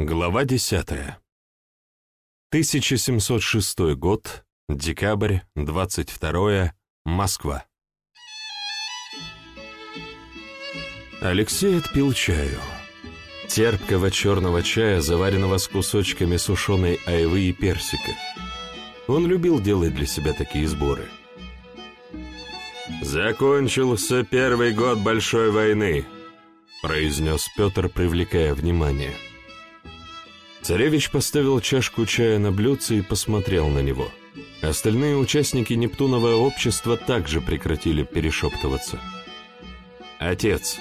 Глава 10. 1706 год, декабрь, 22 Москва. Алексей отпил чаю. Терпкого черного чая, заваренного с кусочками сушеной айвы и персика. Он любил делать для себя такие сборы. «Закончился первый год Большой войны», — произнес Петр, привлекая внимание. — Царевич поставил чашку чая на блюдце и посмотрел на него. Остальные участники Нептунового общества также прекратили перешептываться. «Отец,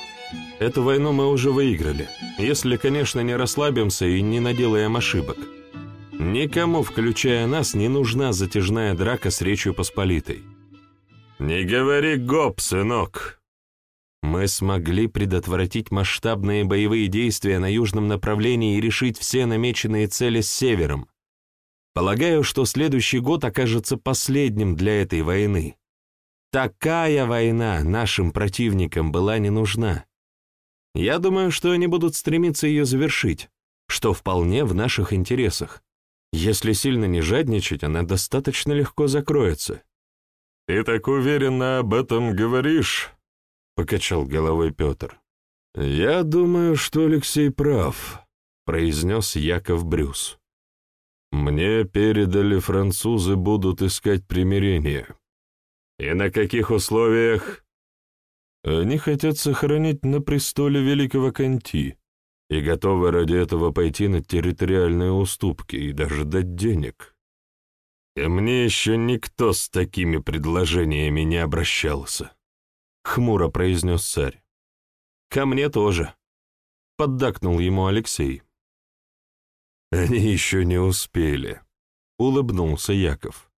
эту войну мы уже выиграли, если, конечно, не расслабимся и не наделаем ошибок. Никому, включая нас, не нужна затяжная драка с Речью Посполитой». «Не говори гоп, сынок!» Мы смогли предотвратить масштабные боевые действия на южном направлении и решить все намеченные цели с севером. Полагаю, что следующий год окажется последним для этой войны. Такая война нашим противникам была не нужна. Я думаю, что они будут стремиться ее завершить, что вполне в наших интересах. Если сильно не жадничать, она достаточно легко закроется. «Ты так уверенно об этом говоришь», покачал головой Петр. «Я думаю, что Алексей прав», — произнес Яков Брюс. «Мне передали, французы будут искать примирение. И на каких условиях?» «Они хотят сохранить на престоле великого Канти и готовы ради этого пойти на территориальные уступки и даже дать денег». И мне еще никто с такими предложениями не обращался хмуро произнес царь. «Ко мне тоже», — поддакнул ему Алексей. «Они еще не успели», — улыбнулся Яков.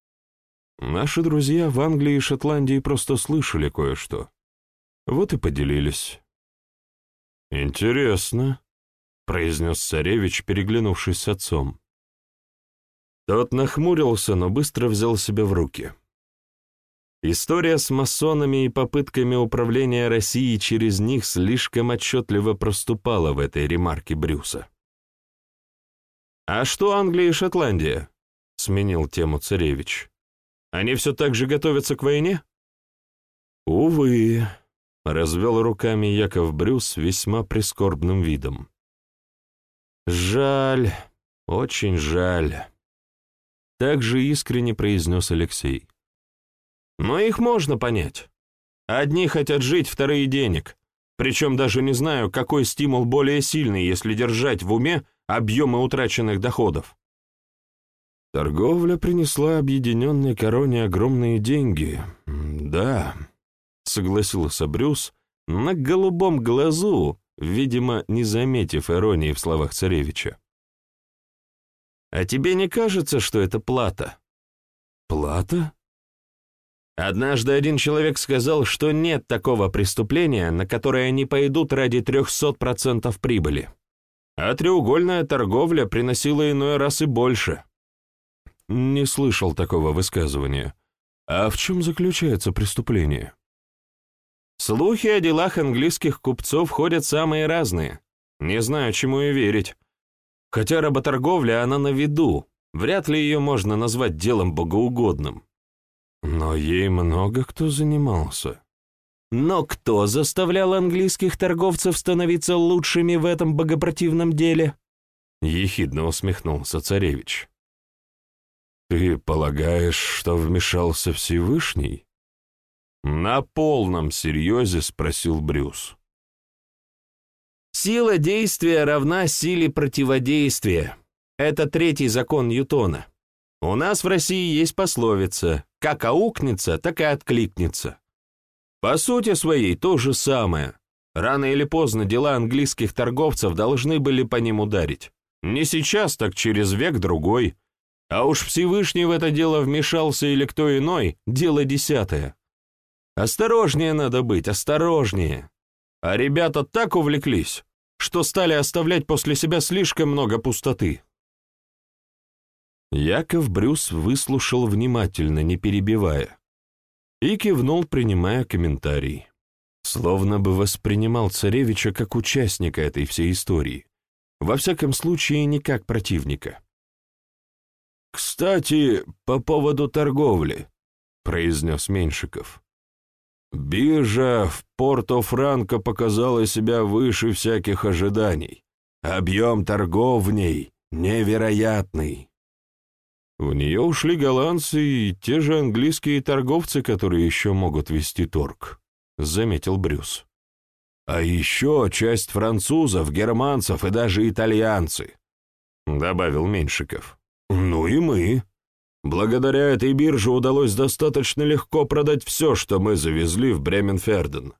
«Наши друзья в Англии и Шотландии просто слышали кое-что. Вот и поделились». «Интересно», — произнес царевич, переглянувшись с отцом. Тот нахмурился, но быстро взял себя в руки. История с масонами и попытками управления Россией через них слишком отчетливо проступала в этой ремарке Брюса. «А что Англия и Шотландия?» — сменил тему царевич. «Они все так же готовятся к войне?» «Увы», — развел руками Яков Брюс весьма прискорбным видом. «Жаль, очень жаль», — так же искренне произнес Алексей. Но их можно понять. Одни хотят жить, вторые — денег. Причем даже не знаю, какой стимул более сильный, если держать в уме объемы утраченных доходов. Торговля принесла объединенной короне огромные деньги. Да, согласился Брюс, на голубом глазу, видимо, не заметив иронии в словах царевича. А тебе не кажется, что это плата? Плата? Однажды один человек сказал, что нет такого преступления, на которое они пойдут ради 300% прибыли. А треугольная торговля приносила иной раз и больше. Не слышал такого высказывания. А в чем заключается преступление? Слухи о делах английских купцов ходят самые разные. Не знаю, чему и верить. Хотя работорговля, она на виду. Вряд ли ее можно назвать делом богоугодным. Но ей много кто занимался. Но кто заставлял английских торговцев становиться лучшими в этом богопротивном деле? Ехидно усмехнулся царевич. Ты полагаешь, что вмешался Всевышний? На полном серьезе спросил Брюс. Сила действия равна силе противодействия. Это третий закон Ньютона. У нас в России есть пословица «как аукнется, так и откликнется». По сути своей то же самое. Рано или поздно дела английских торговцев должны были по ним ударить. Не сейчас, так через век-другой. А уж Всевышний в это дело вмешался или кто иной, дело десятое. Осторожнее надо быть, осторожнее. А ребята так увлеклись, что стали оставлять после себя слишком много пустоты. Яков Брюс выслушал внимательно, не перебивая, и кивнул, принимая комментарий. Словно бы воспринимал царевича как участника этой всей истории, Во всяком случае, не как противника. «Кстати, по поводу торговли», — произнес Меньшиков. «Биржа в Порто-Франко показала себя выше всяких ожиданий. Объем торгов в ней невероятный». В нее ушли голландцы и те же английские торговцы, которые еще могут вести торг, — заметил Брюс. А еще часть французов, германцев и даже итальянцы, — добавил Меньшиков. Ну и мы. Благодаря этой бирже удалось достаточно легко продать все, что мы завезли в Бременферден.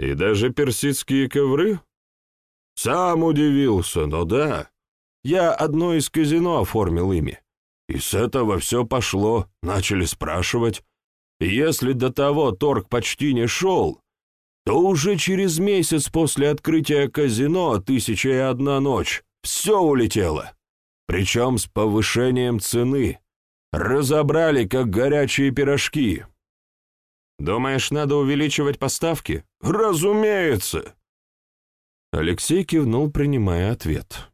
И даже персидские ковры? Сам удивился, но да. Я одно из казино оформил ими. И с этого все пошло, начали спрашивать. Если до того торг почти не шел, то уже через месяц после открытия казино «Тысяча и одна ночь» все улетело. Причем с повышением цены. Разобрали, как горячие пирожки. Думаешь, надо увеличивать поставки? Разумеется. Алексей кивнул, принимая ответ.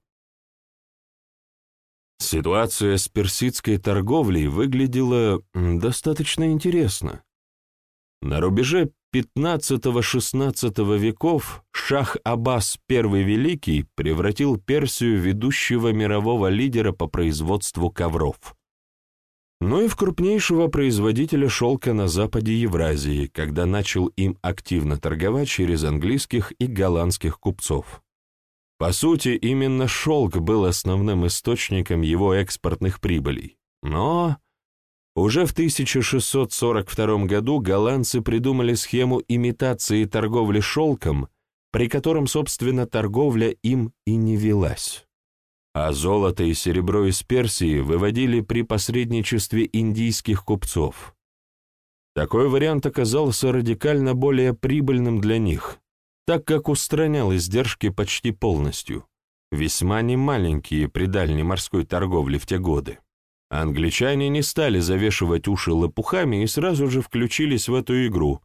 Ситуация с персидской торговлей выглядела достаточно интересно. На рубеже XV-XVI веков шах Аббас I Великий превратил Персию в ведущего мирового лидера по производству ковров. Ну и в крупнейшего производителя шелка на западе Евразии, когда начал им активно торговать через английских и голландских купцов. По сути, именно шелк был основным источником его экспортных прибылей. Но уже в 1642 году голландцы придумали схему имитации торговли шелком, при котором, собственно, торговля им и не велась. А золото и серебро из Персии выводили при посредничестве индийских купцов. Такой вариант оказался радикально более прибыльным для них, так как устранял издержки почти полностью, весьма немаленькие при дальней морской торговле в те годы. Англичане не стали завешивать уши лопухами и сразу же включились в эту игру,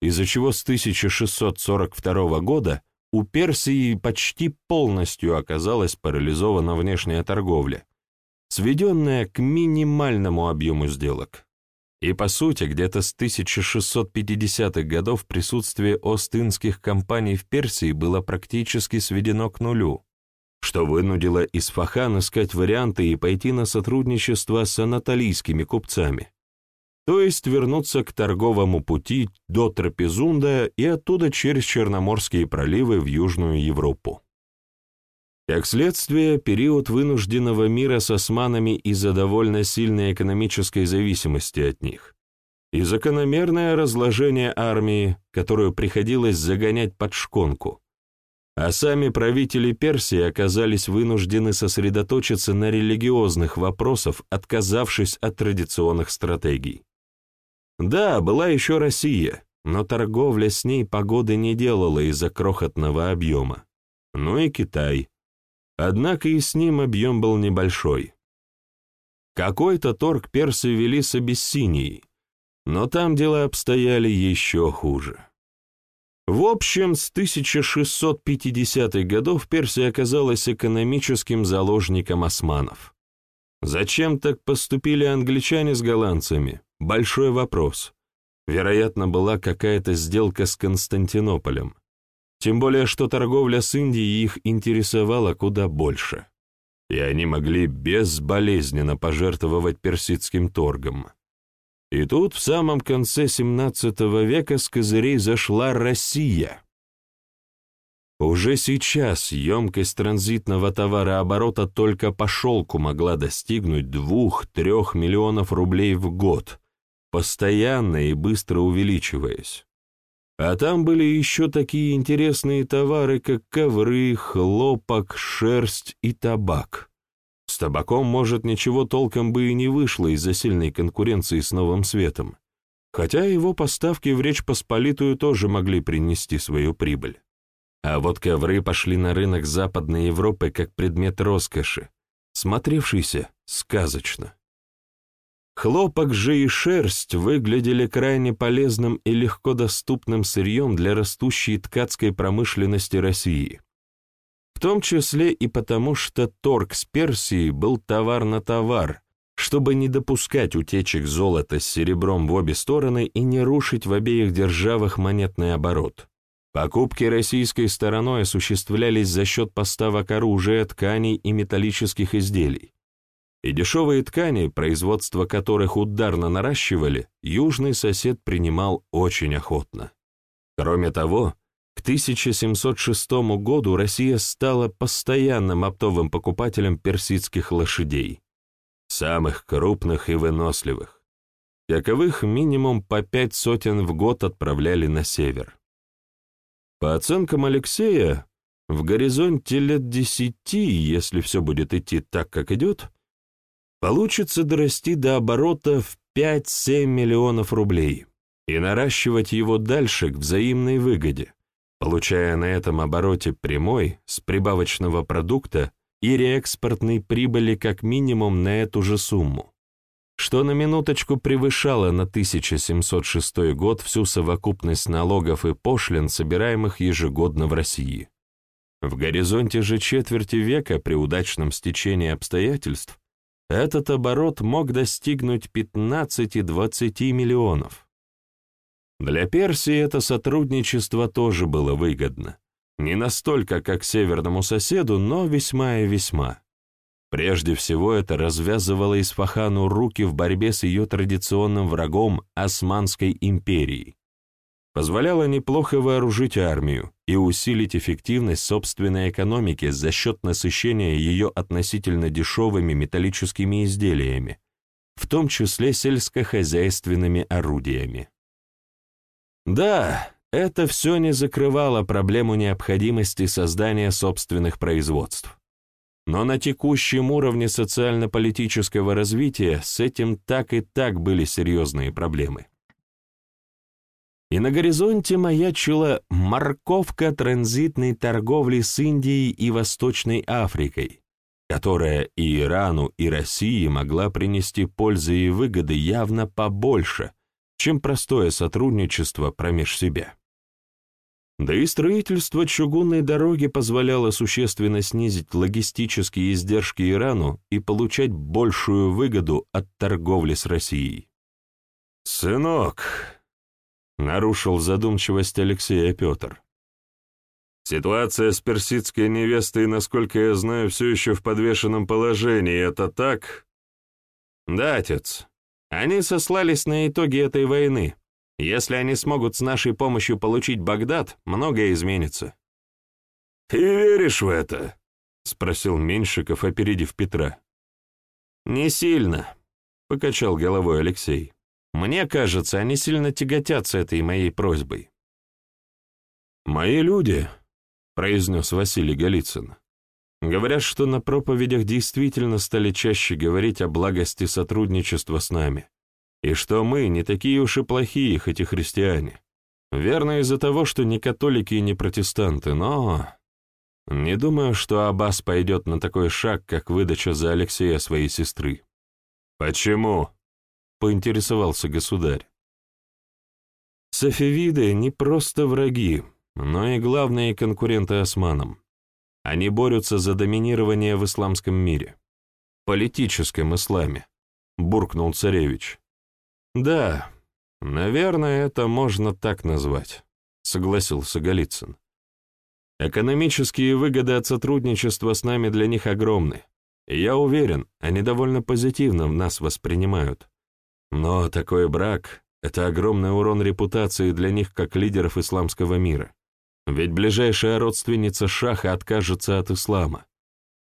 из-за чего с 1642 года у Персии почти полностью оказалась парализована внешняя торговля, сведенная к минимальному объему сделок. И по сути, где-то с 1650-х годов присутствие остинских компаний в Персии было практически сведено к нулю, что вынудило Исфахан искать варианты и пойти на сотрудничество с анатолийскими купцами, то есть вернуться к торговому пути до Трапезунда и оттуда через Черноморские проливы в Южную Европу. Как следствие, период вынужденного мира с османами из-за довольно сильной экономической зависимости от них и закономерное разложение армии, которую приходилось загонять под шконку, а сами правители Персии оказались вынуждены сосредоточиться на религиозных вопросах, отказавшись от традиционных стратегий. Да, была еще Россия, но торговля с ней погоды не делала из-за крохотного объема. Ну и Китай. Однако и с ним объем был небольшой. Какой-то торг персы вели с Абиссинией, но там дела обстояли еще хуже. В общем, с 1650-х годов Персия оказалась экономическим заложником османов. Зачем так поступили англичане с голландцами? Большой вопрос. Вероятно, была какая-то сделка с Константинополем. Тем более, что торговля с Индией их интересовала куда больше. И они могли безболезненно пожертвовать персидским торгом. И тут в самом конце XVII века с козырей зашла Россия. Уже сейчас емкость транзитного товарооборота только по шелку могла достигнуть 2-3 миллионов рублей в год, постоянно и быстро увеличиваясь. А там были еще такие интересные товары, как ковры, хлопок, шерсть и табак. С табаком, может, ничего толком бы и не вышло из-за сильной конкуренции с Новым Светом, хотя его поставки в Речь Посполитую тоже могли принести свою прибыль. А вот ковры пошли на рынок Западной Европы как предмет роскоши, смотревшийся сказочно. Хлопок же и шерсть выглядели крайне полезным и легко доступным сырьем для растущей ткацкой промышленности России. В том числе и потому, что торг с Персией был товар на товар, чтобы не допускать утечек золота с серебром в обе стороны и не рушить в обеих державах монетный оборот. Покупки российской стороной осуществлялись за счет поставок оружия, тканей и металлических изделий. И дешевые ткани, производство которых ударно наращивали, южный сосед принимал очень охотно. Кроме того, к 1706 году Россия стала постоянным оптовым покупателем персидских лошадей, самых крупных и выносливых. Таковых минимум по пять сотен в год отправляли на север. По оценкам Алексея, в горизонте лет десяти, если все будет идти так, как идет, получится дорасти до оборота в 5-7 миллионов рублей и наращивать его дальше к взаимной выгоде, получая на этом обороте прямой с прибавочного продукта и реэкспортной прибыли как минимум на эту же сумму, что на минуточку превышало на 1706 год всю совокупность налогов и пошлин, собираемых ежегодно в России. В горизонте же четверти века при удачном стечении обстоятельств этот оборот мог достигнуть 15-20 миллионов. Для Персии это сотрудничество тоже было выгодно. Не настолько, как северному соседу, но весьма и весьма. Прежде всего, это развязывало Исфахану руки в борьбе с ее традиционным врагом Османской империей. Позволяло неплохо вооружить армию и усилить эффективность собственной экономики за счет насыщения ее относительно дешевыми металлическими изделиями, в том числе сельскохозяйственными орудиями. Да, это все не закрывало проблему необходимости создания собственных производств. Но на текущем уровне социально-политического развития с этим так и так были серьезные проблемы. И на горизонте маячила морковка транзитной торговли с Индией и Восточной Африкой, которая и Ирану, и России могла принести пользы и выгоды явно побольше, чем простое сотрудничество промеж себя. Да и строительство чугунной дороги позволяло существенно снизить логистические издержки Ирану и получать большую выгоду от торговли с Россией. «Сынок», — нарушил задумчивость Алексея Петр, «ситуация с персидской невестой, насколько я знаю, все еще в подвешенном положении. Это так?» «Да, отец. Они сослались на итоги этой войны. Если они смогут с нашей помощью получить Багдад, многое изменится». «Ты веришь в это?» — спросил Меньшиков, опередив Петра. «Не сильно», — покачал головой Алексей. «Мне кажется, они сильно тяготятся этой моей просьбой». «Мои люди», — произнес Василий Голицын, Говорят, что на проповедях действительно стали чаще говорить о благости сотрудничества с нами, и что мы не такие уж и плохие, хоть и христиане. Верно из-за того, что не католики и не протестанты, но... Не думаю, что Аббас пойдет на такой шаг, как выдача за Алексея своей сестры. «Почему?» — поинтересовался государь. Сафевиды не просто враги, но и главные конкуренты османам. Они борются за доминирование в исламском мире. Политическом исламе, буркнул царевич. Да, наверное, это можно так назвать, согласился Голицын. Экономические выгоды от сотрудничества с нами для них огромны. Я уверен, они довольно позитивно нас воспринимают. Но такой брак — это огромный урон репутации для них как лидеров исламского мира. Ведь ближайшая родственница Шаха откажется от ислама.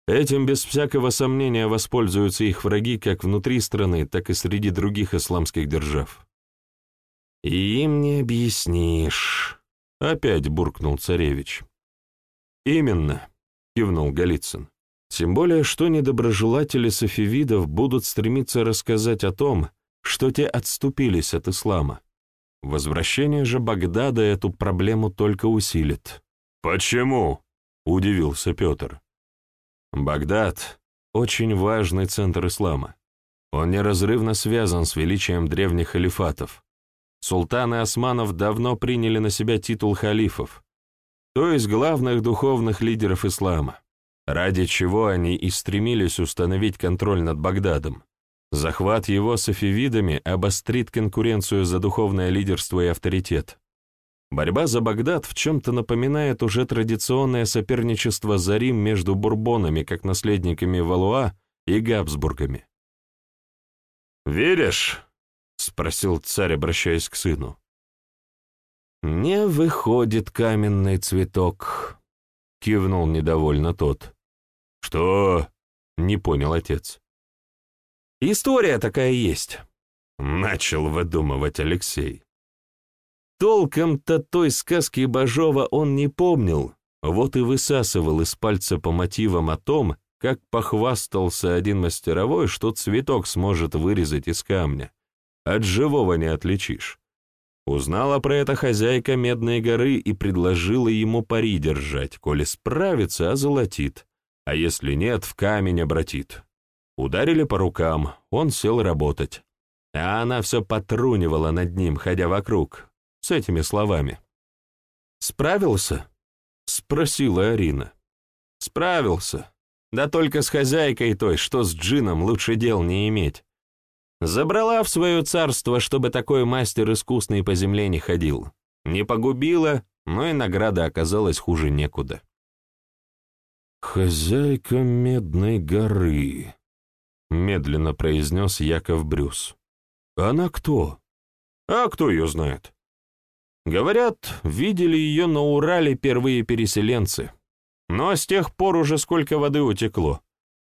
Этим без всякого сомнения воспользуются их враги как внутри страны, так и среди других исламских держав. «И им не объяснишь», — опять буркнул царевич. «Именно», — кивнул Голицын. «Тем более, что недоброжелатели софивидов будут стремиться рассказать о том, что те отступились от ислама, Возвращение же Багдада эту проблему только усилит. «Почему?» — удивился Петр. Багдад — очень важный центр ислама. Он неразрывно связан с величием древних халифатов. Султаны османов давно приняли на себя титул халифов. то есть главных духовных лидеров ислама, ради чего они и стремились установить контроль над Багдадом. Захват его софивидами обострит конкуренцию за духовное лидерство и авторитет. Борьба за Багдад в чем-то напоминает уже традиционное соперничество за Рим между бурбонами, как наследниками Валуа, и Габсбургами. «Веришь?» — спросил царь, обращаясь к сыну. «Не выходит каменный цветок», — кивнул недовольно тот. «Что?» — не понял отец. «История такая есть», — начал выдумывать Алексей. Толком-то той сказки Бажова он не помнил, вот и высасывал из пальца по мотивам о том, как похвастался один мастеровой, что цветок сможет вырезать из камня. От живого не отличишь. Узнала про это хозяйка Медной горы и предложила ему пари держать, коли справится, озолотит, а если нет, в камень обратит. Ударили по рукам, он сел работать. А она все потрунивала над ним, ходя вокруг, с этими словами. «Справился?» — спросила Арина. «Справился. Да только с хозяйкой той, что с джином, лучше дел не иметь. Забрала в свое царство, чтобы такой мастер искусный по земле не ходил. Не погубила, но и награда оказалась хуже некуда». «Хозяйка Медной горы», — медленно произнес Яков Брюс. «Она кто?» «А кто ее знает?» Говорят, видели ее на Урале первые переселенцы. Но с тех пор уже сколько воды утекло.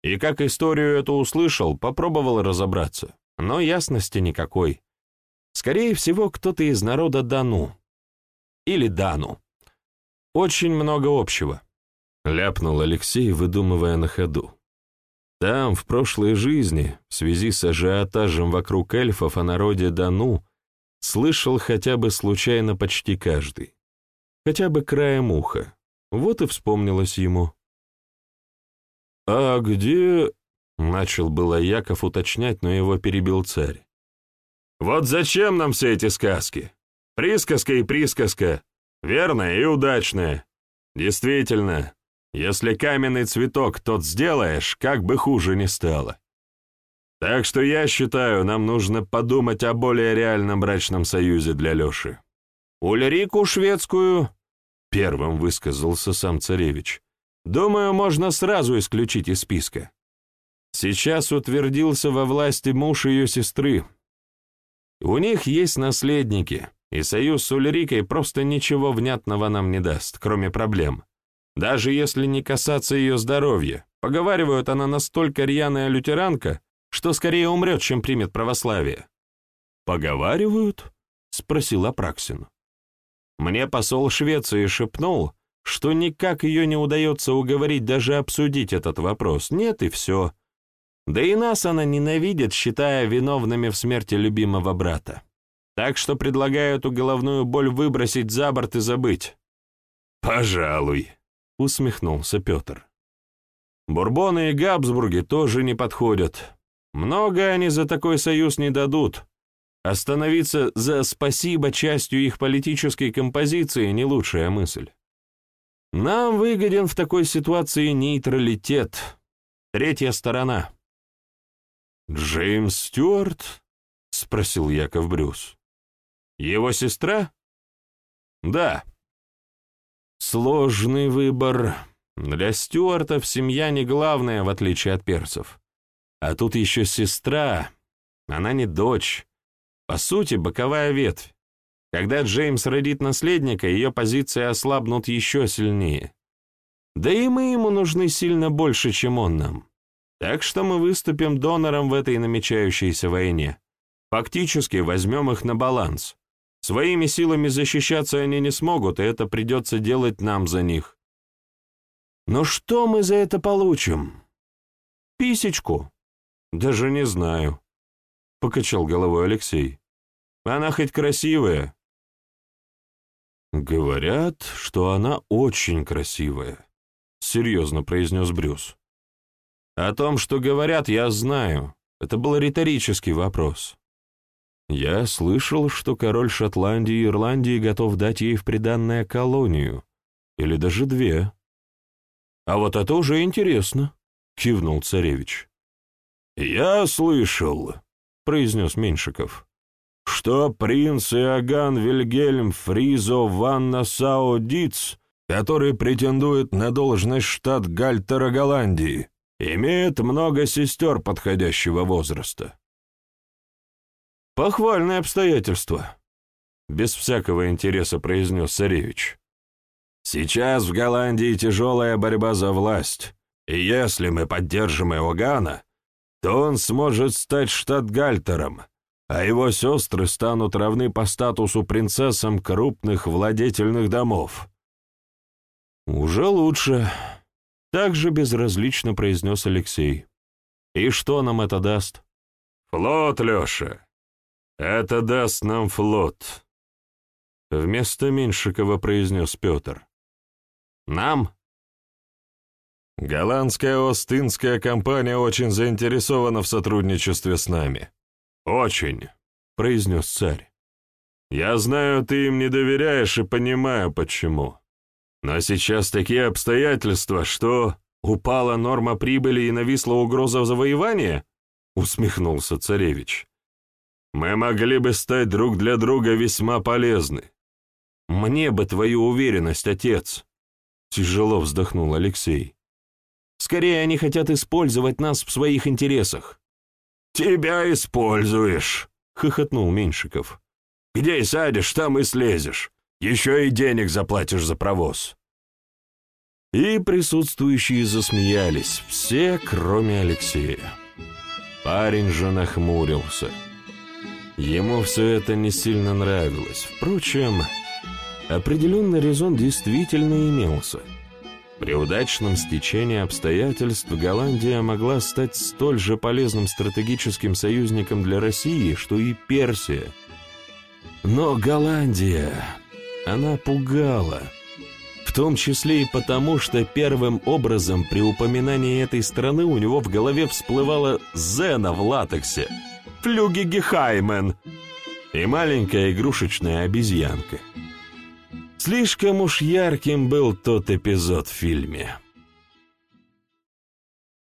И как историю эту услышал, попробовал разобраться. Но ясности никакой. Скорее всего, кто-то из народа Дану. Или Дану. Очень много общего. Ляпнул Алексей, выдумывая на ходу. Там, в прошлой жизни, в связи с ажиотажем вокруг эльфов о народе Дану, слышал хотя бы случайно почти каждый. Хотя бы краем уха. Вот и вспомнилось ему. «А где...» — начал было Яков уточнять, но его перебил царь. «Вот зачем нам все эти сказки? Присказка и присказка, верная и удачная. Действительно, если каменный цветок тот сделаешь, как бы хуже не стало. Так что я считаю, нам нужно подумать о более реальном брачном союзе для Леши. Ульрику шведскую, первым высказался сам царевич, думаю, можно сразу исключить из списка. Сейчас утвердился во власти муж ее сестры. У них есть наследники, и союз с Ульрикой просто ничего внятного нам не даст, кроме проблем. Даже если не касаться ее здоровья. Поговаривают, она настолько рьяная лютеранка, что скорее умрет, чем примет православие. «Поговаривают?» — спросил Апраксин. Мне посол Швеции шепнул, что никак ее не удается уговорить даже обсудить этот вопрос. Нет, и все. Да и нас она ненавидит, считая виновными в смерти любимого брата. Так что предлагаю эту головную боль выбросить за борт и забыть. «Пожалуй», — усмехнулся Петр. «Бурбоны и Габсбурги тоже не подходят. Много они за такой союз не дадут. Остановиться за «спасибо» частью их политической композиции — не лучшая мысль. Нам выгоден в такой ситуации нейтралитет, третья сторона. «Джеймс Стюарт?» — спросил Яков Брюс. «Его сестра?» «Да». Сложный выбор. Для Стюартов семья не главная, в отличие от перцев. А тут еще сестра, она не дочь. По сути, боковая ветвь. Когда Джеймс родит наследника, ее позиции ослабнут еще сильнее. Да и мы ему нужны сильно больше, чем он нам. Так что мы выступим донором в этой намечающейся войне. Фактически возьмем их на баланс. Своими силами защищаться они не смогут, и это придется делать нам за них. Но что мы за это получим? Писечку. «Даже не знаю», — покачал головой Алексей. «Она хоть красивая?» «Говорят, что она очень красивая», — серьезно произнес Брюс. «О том, что говорят, я знаю. Это был риторический вопрос. Я слышал, что король Шотландии и Ирландии готов дать ей в приданное колонию, или даже две. А вот это уже интересно, кивнул царевич. Я слышал, произнес Меньшиков, что принц Иоганн Вильгельм Фризо Ван Нассау Диц, который претендует на должность штат-гальтера Голландии, имеет много сестер подходящего возраста. Похвальное обстоятельство, без всякого интереса произнес царевич. Сейчас в Голландии тяжелая борьба за власть, и если мы поддержим Иоганна, то он сможет стать штатгальтером, а его сестры станут равны по статусу принцессам крупных владетельных домов. «Уже лучше», — также безразлично произнес Алексей. «И что нам это даст?» «Флот, Леша. Это даст нам флот», — вместо Меньшикова произнес Петр. «Нам?» Голландская Остинская компания очень заинтересована в сотрудничестве с нами. Очень, произнес царь. Я знаю, ты им не доверяешь и понимаю, почему. Но сейчас такие обстоятельства, что упала норма прибыли и нависла угроза завоевания? Усмехнулся царевич. Мы могли бы стать друг для друга весьма полезны. Мне бы твою уверенность, отец. Тяжело вздохнул Алексей. Скорее, они хотят использовать нас в своих интересах». «Тебя используешь», — хохотнул Меньшиков. «Где сядешь, там и слезешь. Еще и денег заплатишь за провоз». И присутствующие засмеялись, все, кроме Алексея. Парень же нахмурился. Ему все это не сильно нравилось. Впрочем, определенный резон действительно имелся — при удачном стечении обстоятельств Голландия могла стать столь же полезным стратегическим союзником для России, что и Персия. Но Голландия, она пугала. В том числе и потому, что первым образом при упоминании этой страны у него в голове всплывала Зена в латексе, Флюги Гехаймен и маленькая игрушечная обезьянка. Слишком уж ярким был тот эпизод в фильме.